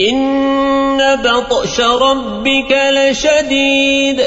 إن بطش ربك لشديد